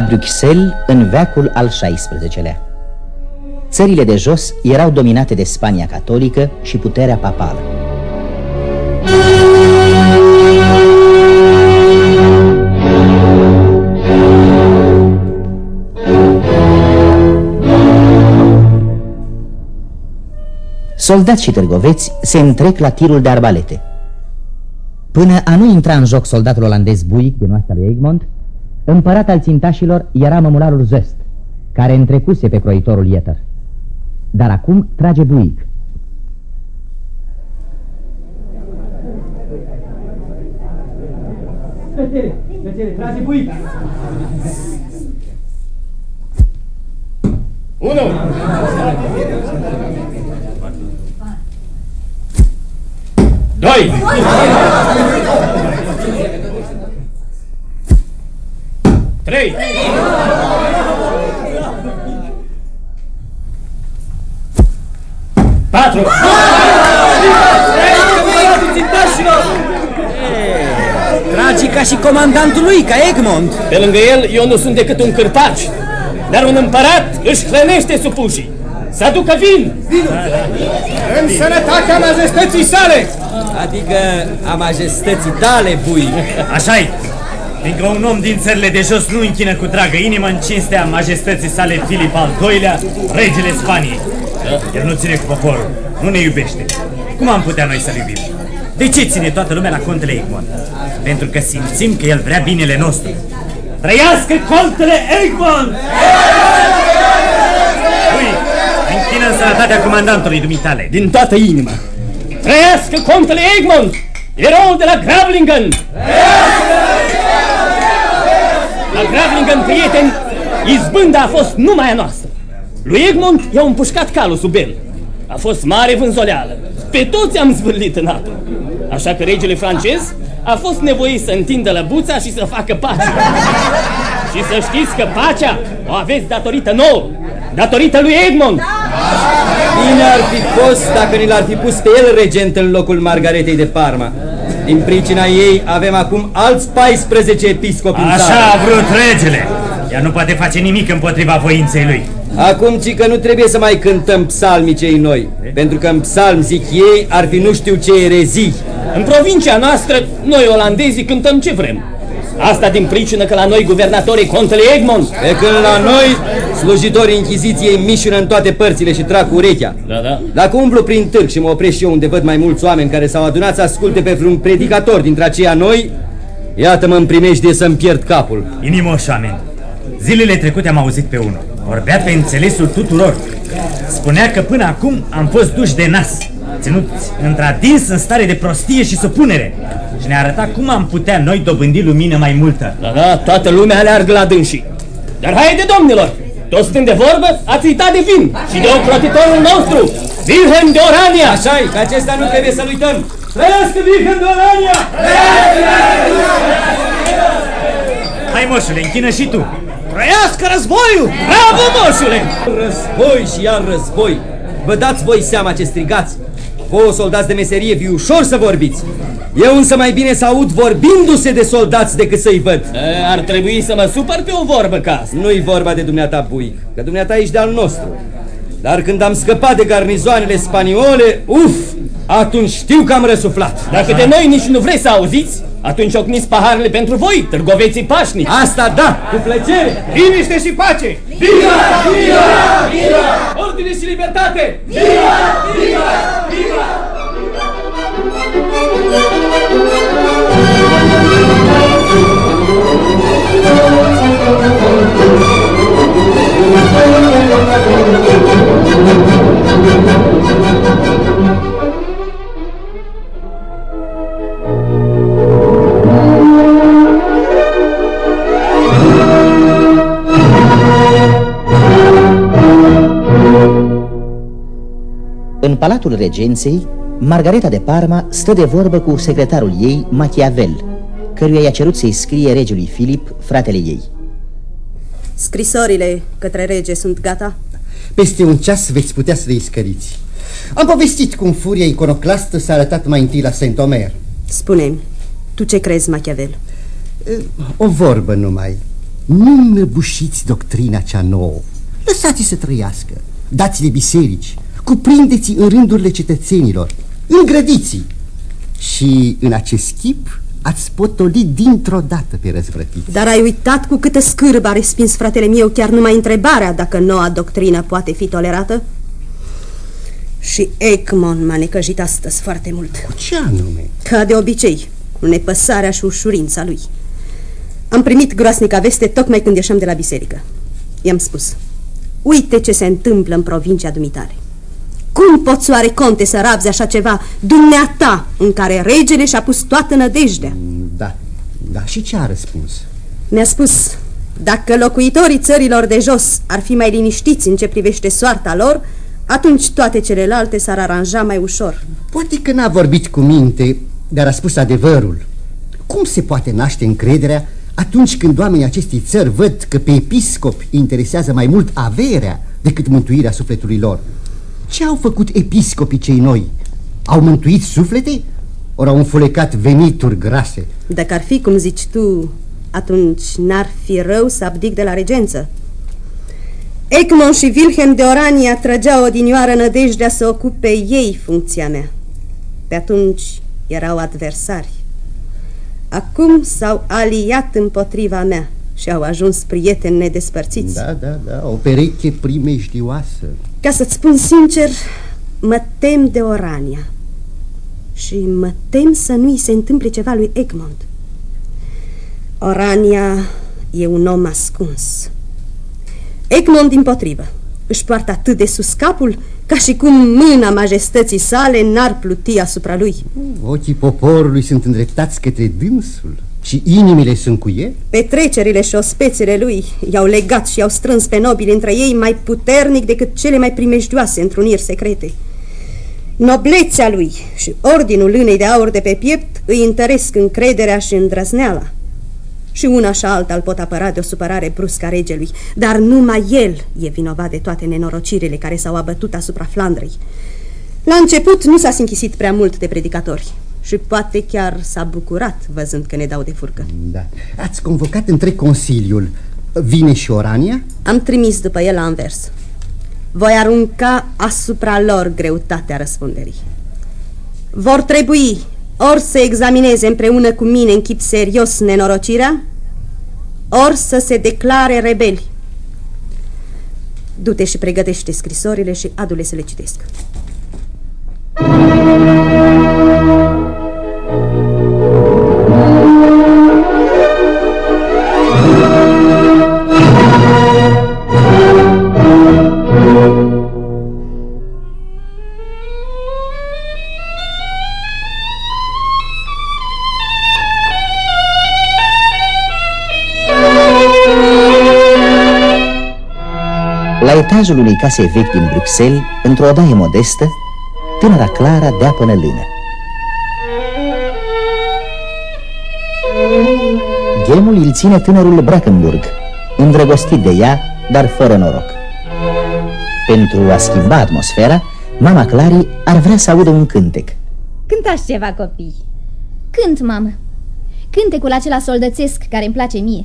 La Bruxelles, în veacul al XVI-lea. Țările de jos erau dominate de Spania catolică și puterea papală. Soldați și târgoveți se întrec la tirul de arbalete. Până a nu intra în joc soldatul olandez Buic din oastea lui Egmont, împărat al țintașilor era mămularul Zöst, care întrecuse pe croitorul Ieter. Dar acum trage Buic. Plăcere, plăcere, trage Buic! Unu! Doi! Trei! Patru! Tragi ca și comandantul lui, ca Egmont. Pe lângă el, eu nu sunt decât un cârpaci, dar un împărat își hrănește supușii. Să aducă vin! În sănătatea majestății sale! Adică a majestății tale, bui. așa -i. Fiindcă un om din țările de jos nu închină cu dragă inimă în cinstea majestății sale Filip al II-lea, regele Spaniei. El nu ține cu poporul, nu ne iubește. Cum am putea noi să-l iubim? De ce ține toată lumea la contele Egmont? Pentru că simțim că el vrea binele nostru. Trăiască contele Egmont! Ui, închină în sănătatea comandantului dumitale. Din toată inima! Trăiască contele Egmont, erou de la Gravlingen! La Gravlingen, prieteni, izbânda a fost numai a noastră. Lui Egmont i-au împușcat calul sub el. A fost mare vânzoleală. Pe toți am zvârlit în apă. Așa că regele francez a fost nevoit să întindă lăbuța și să facă pace. și să știți că pacea o aveți datorită nouă, datorită lui Egmont. Bine ar fi fost dacă ni l-ar fi pus pe el regent în locul Margaretei de Parma. Din pricina ei avem acum alți 14 episcopi în Așa a vrut regele. Ea nu poate face nimic împotriva voinței lui. Acum, ci că nu trebuie să mai cântăm psalmii cei noi, pentru că în psalm, zic ei, ar fi nu știu ce erezii. În provincia noastră, noi olandezii cântăm ce vrem. Asta din pricină că la noi guvernatorii contele Egmont. Pe când la noi, slujitorii Inchiziției mișură în toate părțile și trag cu urechea. Da, da. Dacă umblu prin târg și mă opresc și eu unde văd mai mulți oameni care s-au adunat să asculte pe vreun predicator dintre aceia noi, iată-mă în primejdie să-mi pierd capul. Inimoși oameni, zilele trecute am auzit pe unul. Vorbea pe înțelesul tuturor. Spunea că până acum am fost duși de nas, ținuți într-adins în stare de prostie și supunere. Și ne arăta cum am putea noi dobândi lumină mai multă. Da, da, toată lumea aleargă la dânsii. Dar haide, domnilor, toți stând de vorbă, ați uitat de vin și de ocrotitorul nostru, Wilhelm de Orania. așa că acesta nu trebuie să-l uităm. Trăiască Wilhelm de Orania! Hai, moșule, închină și tu. Trăiască războiul! Bravo, moșule! Război și iar război. Vă dați voi seama ce strigați? Vouă, soldați de meserie, vi ușor să vorbiți. Eu însă mai bine să aud vorbindu-se de soldați decât să-i văd. E, ar trebui să mă supăr pe o vorbă ca asta. Nu-i vorba de dumneata, Buic, că dumneata ești de-al nostru. Dar când am scăpat de garnizoanele spaniole, uf, atunci știu că am răsuflat. Dacă de noi nici nu vreți să auziți, atunci ocniți paharele pentru voi, târgoveții pașnici. Asta da, cu plăcere. Liniște și pace! Viva! Viva! Viva! Ordine și libertate! Viva! Viva! Viva! În palatul regenței, Margareta de Parma stă de vorbă cu secretarul ei, Machiavel, căruia i-a cerut să-i scrie regelui Filip, fratele ei. Scrisorile către rege sunt gata? Peste un ceas veți putea să le iscăriți. Am povestit cum furia iconoclastă s-a arătat mai întâi la Saint-Omer. spune tu ce crezi, Machiavel? O vorbă numai. Nu înăbușiți doctrina cea nouă. Lăsați-i să trăiască. Dați-le biserici. Cuprindeți în rândurile cetățenilor. Îngrădiți-i. Și în acest chip ați potolit dintr-o dată pe răzvrătiți. Dar ai uitat cu câtă scârbă a respins fratele meu chiar numai întrebarea dacă noua doctrină poate fi tolerată? Și Ekmon m-a necăjit astăzi foarte mult. Cu ce anume? Ca de obicei, cu nepăsarea și ușurința lui. Am primit groasnica veste tocmai când ieșeam de la biserică. I-am spus, uite ce se întâmplă în provincia dumitare. Cum poți oare, conte, să rabzi așa ceva, dumneata, în care regele și-a pus toată nădejdea? Da, da, și ce a răspuns? Mi-a spus, dacă locuitorii țărilor de jos ar fi mai liniștiți în ce privește soarta lor, atunci toate celelalte s-ar aranja mai ușor. Poate că n-a vorbit cu minte, dar a spus adevărul. Cum se poate naște încrederea atunci când oamenii acestei țări văd că pe episcop interesează mai mult averea decât mântuirea sufletului lor? Ce au făcut episcopii cei noi? Au mântuit suflete? Ori au înfulecat venituri grase? Dacă ar fi cum zici tu, atunci n-ar fi rău să abdic de la regență. Egmont și Wilhelm de Orania trăgeau odinioară nădejdea să ocupe ei funcția mea. Pe atunci erau adversari. Acum s-au aliat împotriva mea și au ajuns prieteni nedespărțiți. Da, da, da, o pereche primejdioasă. Ca să-ți spun sincer, mă tem de Orania. Și mă tem să nu-i se întâmple ceva lui Egmont. Orania e un om ascuns. Egmont, din potrivă, își poartă atât de sus capul ca și cum mâna majestății sale n-ar pluti asupra lui. Ochii poporului sunt îndreptați către dânsul și inimile sunt cu el? Petrecerile și ospețele lui i-au legat și i-au strâns pe nobili între ei mai puternic decât cele mai primejdioase întruniri secrete. Noblețea lui și ordinul lânei de aur de pe piept îi întăresc încrederea și îndrăzneala. Și una și alta îl pot apăra de o supărare bruscă a regelui, dar numai el e vinovat de toate nenorocirile care s-au abătut asupra Flandrei. La început nu s-a sinchisit prea mult de predicatori și poate chiar s-a bucurat văzând că ne dau de furcă. Da. Ați convocat între Consiliul. Vine și Orania? Am trimis după el la Anvers. Voi arunca asupra lor greutatea răspunderii. Vor trebui ori să examineze împreună cu mine în chip serios nenorocirea, ori să se declare rebeli. Du-te și pregătește scrisorile și adu-le să le citesc. La etajul unei case vechi din Bruxelles, într-o odaie modestă, tânăra Clara dea până lână. Gemul îl ține tânărul Brackenburg, îndrăgostit de ea, dar fără noroc. Pentru a schimba atmosfera, mama Clarii ar vrea să audă un cântec. Cântați ceva, copii. Cânt, mamă. Cântecul acela soldățesc care îmi place mie.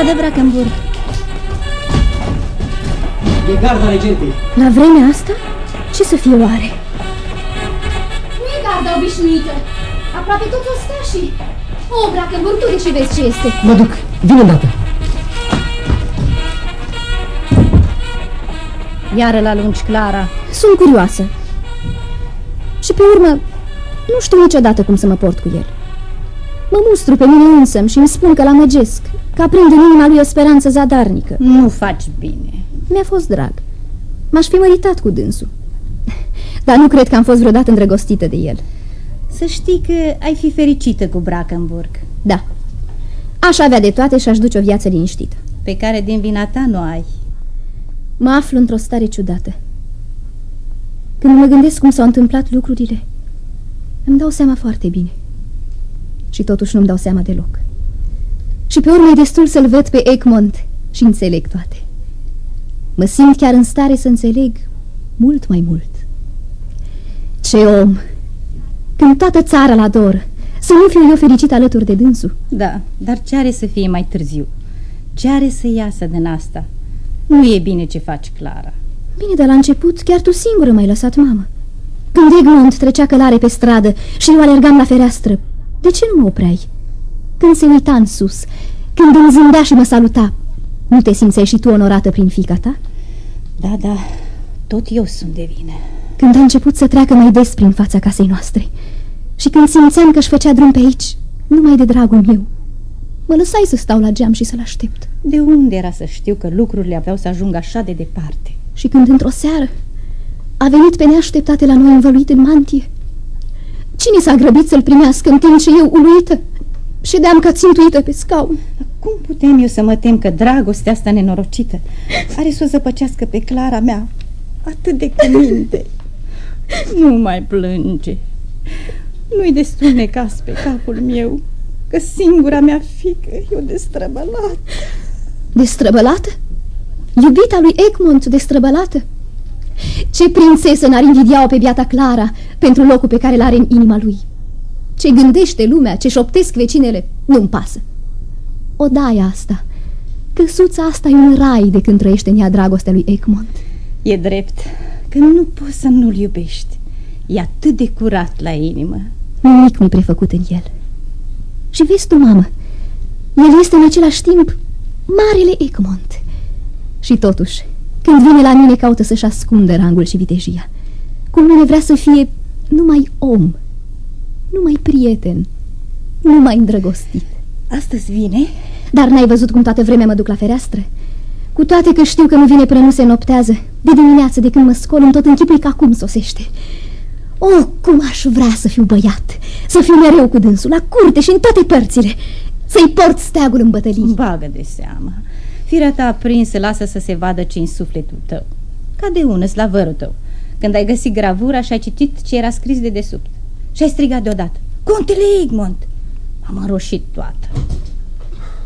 ce pe stradă Brackenburg? E garda regentei. La vremea asta? Ce să fie oare? Nu e garda obișnuită. Aproape toți ostașii. O, Brackenburg, tu și vezi ce este. Mă duc. Vin îndată. Iară la lungi, Clara. Sunt curioasă. Și pe urmă, nu știu niciodată cum să mă port cu el. Mă mustru pe mine însă și îmi spun că l-amăgesc, că aprind în inima lui o speranță zadarnică. Nu faci bine. Mi-a fost drag. M-aș fi măritat cu dânsul. dar nu cred că am fost vreodată îndrăgostită de el. Să știi că ai fi fericită cu Brackenburg. Da. Aș avea de toate și aș duce o viață liniștită. Pe care din vina ta nu ai. Mă aflu într-o stare ciudată. Când mă gândesc cum s-au întâmplat lucrurile, îmi dau seama foarte bine. Și totuși nu-mi dau seama deloc. Și pe urmă e destul să-l văd pe Egmont și înțeleg toate. Mă simt chiar în stare să înțeleg mult mai mult. Ce om! Când toată țara la dor, să nu fiu eu fericit alături de dânsul. Da, dar ce are să fie mai târziu? Ce are să iasă din asta? Nu e bine ce faci, Clara. Bine, de la început chiar tu singură m-ai lăsat, mamă. Când Egmont trecea călare pe stradă și eu alergam la fereastră, de ce nu mă opreai? Când se uita în sus, când îmi zâmbea și mă saluta, nu te simțeai și tu onorată prin fica ta? Da, da, tot eu sunt de vină. Când a început să treacă mai des prin fața casei noastre și când simțeam că își făcea drum pe aici, numai de dragul meu, mă lăsai să stau la geam și să-l aștept. De unde era să știu că lucrurile aveau să ajungă așa de departe? Și când într-o seară a venit pe neașteptate la noi învăluit în mantie, cine s-a grăbit să-l primească în timp ce eu, uluită, ședeam ca țintuită pe scaun? Cum putem eu să mă tem că dragostea asta nenorocită are să o zăpăcească pe Clara mea atât de cuminte? Nu mai plânge. Nu-i destul necas pe capul meu, că singura mea fică e o destrăbălată. Destrăbălată? Iubita lui Egmont destrăbălată? Ce prințesă n-ar invidia-o pe biata Clara pentru locul pe care l-are în inima lui? Ce gândește lumea, ce șoptesc vecinele, nu-mi pasă. O daia asta, căsuța asta e un rai de când trăiește în ea dragostea lui Egmont. E drept că nu poți să nu-l iubești. E atât de curat la inimă. Nimic nu-i prefăcut în el. Și vezi tu, mamă, el este în același timp marele Egmont. Și totuși, când vine la mine, caută să-și ascundă rangul și vitejia. Cum nu vrea să fie numai om, numai prieten, numai îndrăgostit. Astăzi vine? Dar n-ai văzut cum toată vremea mă duc la fereastră? Cu toate că știu că nu vine până nu se noptează, de dimineață, de când mă scol, în tot închipul ca acum sosește. Oh, cum aș vrea să fiu băiat, să fiu mereu cu dânsul, la curte și în toate părțile, să-i port steagul în bătălii. Bagă de seamă. Firea ta aprinsă lasă să se vadă ce în sufletul tău. Ca de ună, slavărul tău, când ai găsit gravura și ai citit ce era scris de desubt. Și ai strigat deodată. Contele Egmont! Am înroșit toată.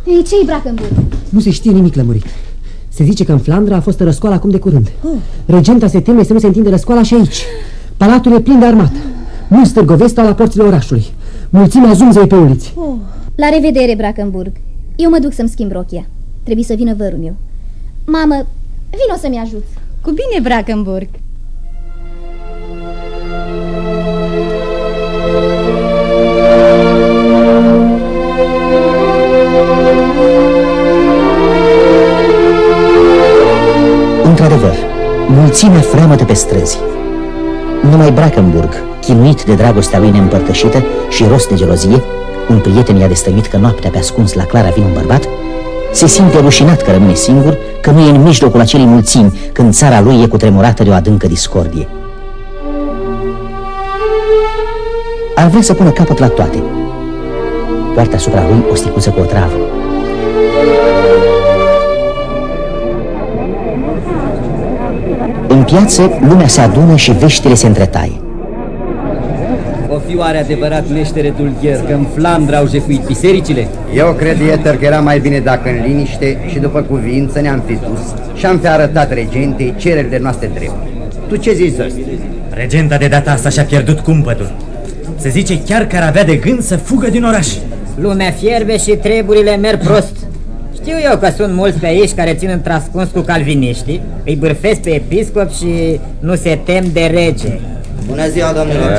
Ei, ce-i Brackenburg? Nu se știe nimic lămurit. Se zice că în Flandra a fost răscoală acum de curând. Oh. Regenta se teme să nu se întinde răscoala și aici. Palatul e plin de armată. Mulți stârgovesc stau la porțile orașului. Mulțimea zumzăi pe uliți. Oh. La revedere, Brackenburg. Eu mă duc să-mi schimb rochia. Trebuie să vină vărul meu. Mamă, vino să-mi ajut. Cu bine, Brackenburg. Mulțimea freamătă pe străzi. Numai Brackenburg, chinuit de dragostea lui neîmpărtășită și rost de gelozie, un prieten i-a destăinuit că noaptea pe ascuns la Clara vine un bărbat, se simte rușinat că rămâne singur, că nu e în mijlocul acelei mulțimi, când țara lui e cutremurată de o adâncă discordie. Ar vrea să pună capăt la toate. Poartă asupra lui o sticuță cu o travă. Piață, lumea se adună și veștile se întretaie. O fi oare adevărat meștere Dulgher că în Flandra au jefuit bisericile? Eu cred, Ieter, că era mai bine dacă în liniște și după cuvință ne-am fi dus și am fi arătat regentei cererile noastre drepte. Tu ce zici, Zăst? Regenta de data asta și-a pierdut cumpătul. Se zice chiar că ar avea de gând să fugă din oraș. Lumea fierbe și treburile merg prost. Știu eu că sunt mulți pe aici care țin întrascuns cu calviniștii, îi bârfesc pe episcop și nu se tem de rege. Bună ziua, domnilor!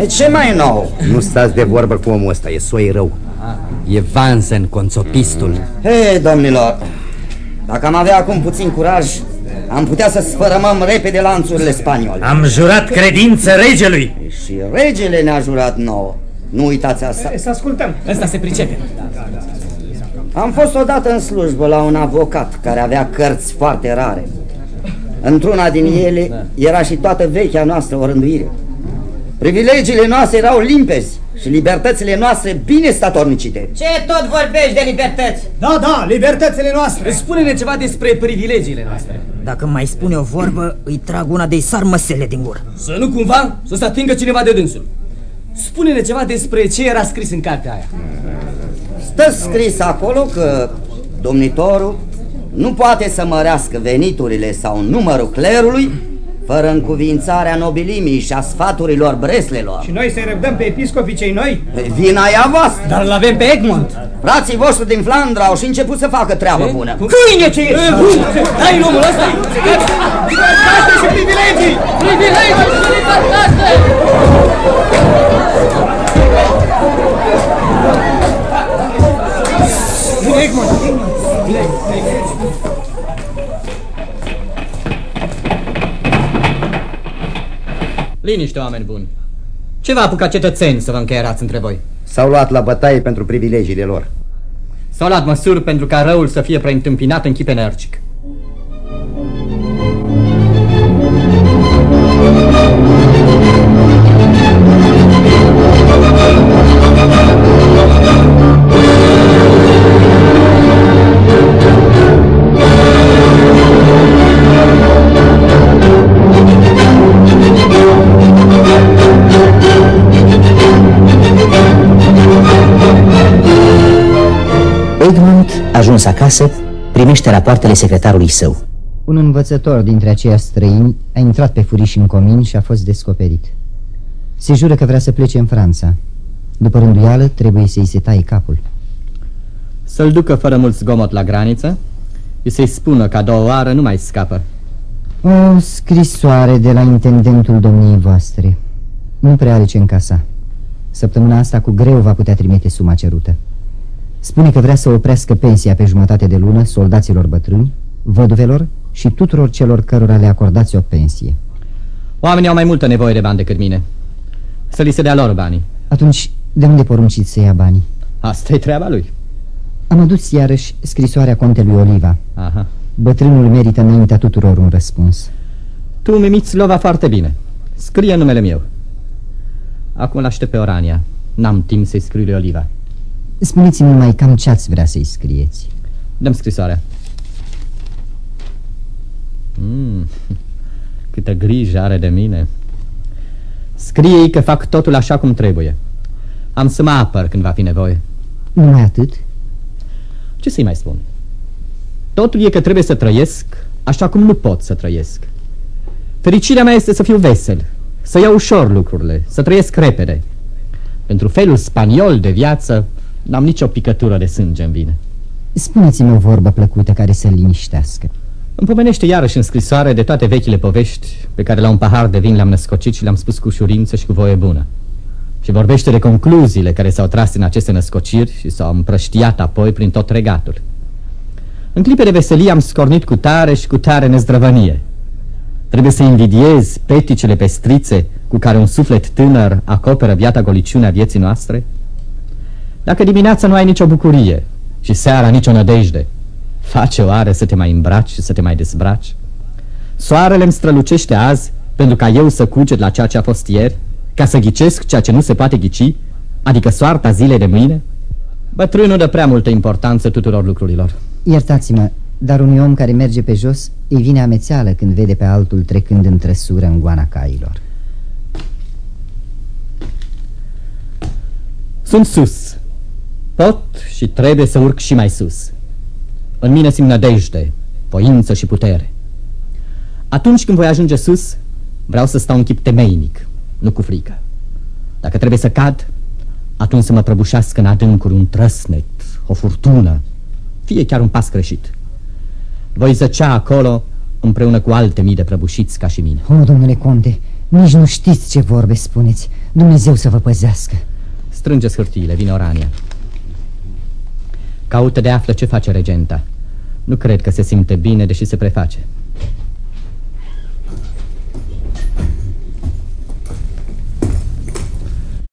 E ce mai nou? Nu stați de vorbă cu omul ăsta, e soi rău. E Vansen, conțopistul. Hei, domnilor, dacă am avea acum puțin curaj, am putea să sfărămăm repede lanțurile spaniole. Am jurat credință regelui. Și regele ne-a jurat nouă. Nu uitați asta. Să ascultăm. Ăsta se pricepe. Am fost odată în slujbă la un avocat care avea cărți foarte rare. Într-una din ele da. era și toată vechea noastră orânduire. Privilegiile noastre erau limpezi și libertățile noastre bine statornicite. Ce tot vorbești de libertăți? Da, da, libertățile noastre. Spune-ne ceva despre privilegiile noastre. Dacă mai spune o vorbă, îi trag una de-i sar măsele din gură. Să nu cumva să se atingă cineva de dânsul. Spune-ne ceva despre ce era scris în cartea aia. Stă scris acolo că domnitorul nu poate să mărească veniturile sau numărul clerului fără încuvințarea nobilimii și a sfaturilor breslelor. Și noi să-i răbdăm pe episcopii cei noi? Vina ea voastră. Dar l avem pe Egmont. Frații voștri din Flandra au și început să facă treabă e? bună. Câine ce ești! Dai omul ăsta! Libertate și privilegii! Privilegii și libertate! Egmont! Liniște, oameni buni. Ce v-a apucat cetățeni să vă încheierați între voi? S-au luat la bătaie pentru privilegiile lor. S-au luat măsuri pentru ca răul să fie preîntâmpinat în chip energic. Ajuns acasă, primește rapoartele secretarului său. Un învățător dintre aceia străini a intrat pe furiș în comin și a fost descoperit. Se jură că vrea să plece în Franța. După rânduială, trebuie să-i se taie capul. Să-l ducă fără mult zgomot la graniță și să-i spună că a doua oară nu mai scapă. O scrisoare de la intendentul domniei voastre. Nu prea are ce încasa. Săptămâna asta cu greu va putea trimite suma cerută. Spune că vrea să oprească pensia pe jumătate de lună soldaților bătrâni, văduvelor și tuturor celor cărora le acordați o pensie. Oamenii au mai multă nevoie de bani decât mine. Să li se dea lor banii. Atunci, de unde porunciți să ia banii? asta e treaba lui. Am adus iarăși scrisoarea contelui Oliva. Aha. Bătrânul merită înaintea tuturor un răspuns. Tu mimiți lova foarte bine. Scrie numele meu. Acum l-aștept pe Orania. N-am timp să-i scriu lui Oliva. Spuneți-mi mai cam ce ați vrea să-i scrieți. Dăm scrisoarea. Mm, câtă grijă are de mine. Scrie-i că fac totul așa cum trebuie. Am să mă apăr când va fi nevoie. Numai atât? Ce să-i mai spun? Totul e că trebuie să trăiesc așa cum nu pot să trăiesc. Fericirea mea este să fiu vesel, să iau ușor lucrurile, să trăiesc repede. Pentru felul spaniol de viață N-am nicio picătură de sânge în vine. Spuneți-mi o vorbă plăcută care să-l liniștească. Îmi pomenește iarăși în scrisoare de toate vechile povești Pe care la un pahar de vin le-am născocit și le-am spus cu ușurință și cu voie bună. Și vorbește de concluziile care s-au tras în aceste născociri Și s-au împrăștiat apoi prin tot regatul. În clipe de veselie am scornit cu tare și cu tare nezdrăvănie. Trebuie să invidiez peticele pestrițe cu care un suflet tânăr acoperă viața goliciunea vieții noastre? Dacă dimineața nu ai nicio bucurie și seara nicio nădejde, face oare să te mai îmbraci și să te mai dezbraci? Soarele îmi strălucește azi pentru ca eu să cuget la ceea ce a fost ieri, ca să ghicesc ceea ce nu se poate ghici, adică soarta zilei de mâine? Bătrânul dă prea multă importanță tuturor lucrurilor. Iertați-mă, dar un om care merge pe jos îi vine amețeală când vede pe altul trecând în trăsură în goana cailor. Sunt sus, Pot și trebuie să urc și mai sus. În mine simt nădejde, voință și putere. Atunci când voi ajunge sus, vreau să stau în chip temeinic, nu cu frică. Dacă trebuie să cad, atunci să mă prăbușească în adâncuri un trăsnet, o furtună, fie chiar un pas greșit. Voi zăcea acolo împreună cu alte mii de prăbușiți ca și mine. O, domnule conte, nici nu știți ce vorbe spuneți. Dumnezeu să vă păzească. Strânge hârtiile, vine Orania. Caută de află ce face regenta. Nu cred că se simte bine, deși se preface.